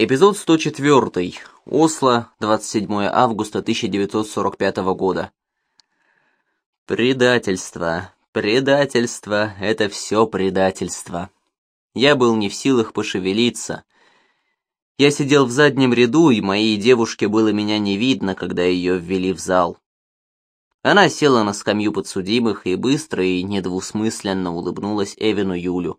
Эпизод 104. Осло, 27 августа 1945 года. Предательство, предательство, это все предательство. Я был не в силах пошевелиться. Я сидел в заднем ряду, и моей девушке было меня не видно, когда ее ввели в зал. Она села на скамью подсудимых и быстро и недвусмысленно улыбнулась Эвину Юлю.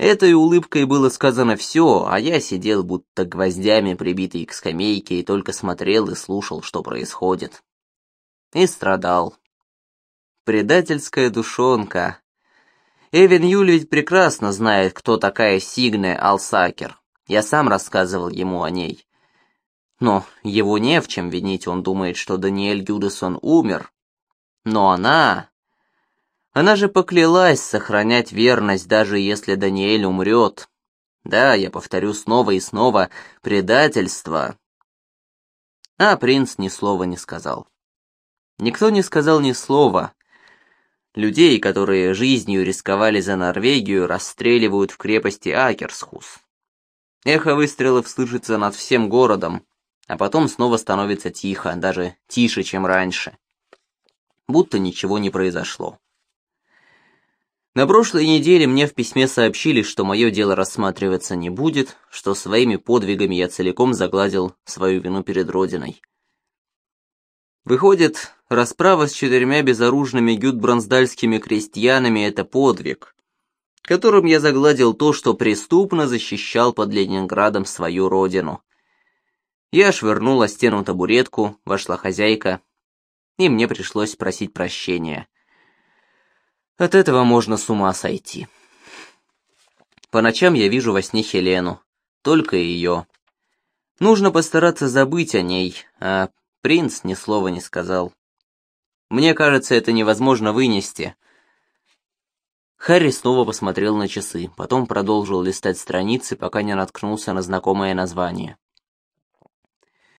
Этой улыбкой было сказано все, а я сидел будто гвоздями прибитый к скамейке и только смотрел и слушал, что происходит. И страдал. Предательская душонка. Эвен Юль ведь прекрасно знает, кто такая Сигне Алсакер. Я сам рассказывал ему о ней. Но его не в чем винить, он думает, что Даниэль Юдасон умер. Но она... Она же поклялась сохранять верность, даже если Даниэль умрет. Да, я повторю снова и снова, предательство. А принц ни слова не сказал. Никто не сказал ни слова. Людей, которые жизнью рисковали за Норвегию, расстреливают в крепости Акерсхус. Эхо выстрелов слышится над всем городом, а потом снова становится тихо, даже тише, чем раньше. Будто ничего не произошло. На прошлой неделе мне в письме сообщили, что мое дело рассматриваться не будет, что своими подвигами я целиком загладил свою вину перед Родиной. Выходит, расправа с четырьмя безоружными гюдбрансдальскими крестьянами — это подвиг, которым я загладил то, что преступно защищал под Ленинградом свою родину. Я швырнула стену табуретку, вошла хозяйка, и мне пришлось просить прощения — от этого можно с ума сойти. По ночам я вижу во сне Хелену, только ее. Нужно постараться забыть о ней, а принц ни слова не сказал. Мне кажется, это невозможно вынести. Харри снова посмотрел на часы, потом продолжил листать страницы, пока не наткнулся на знакомое название.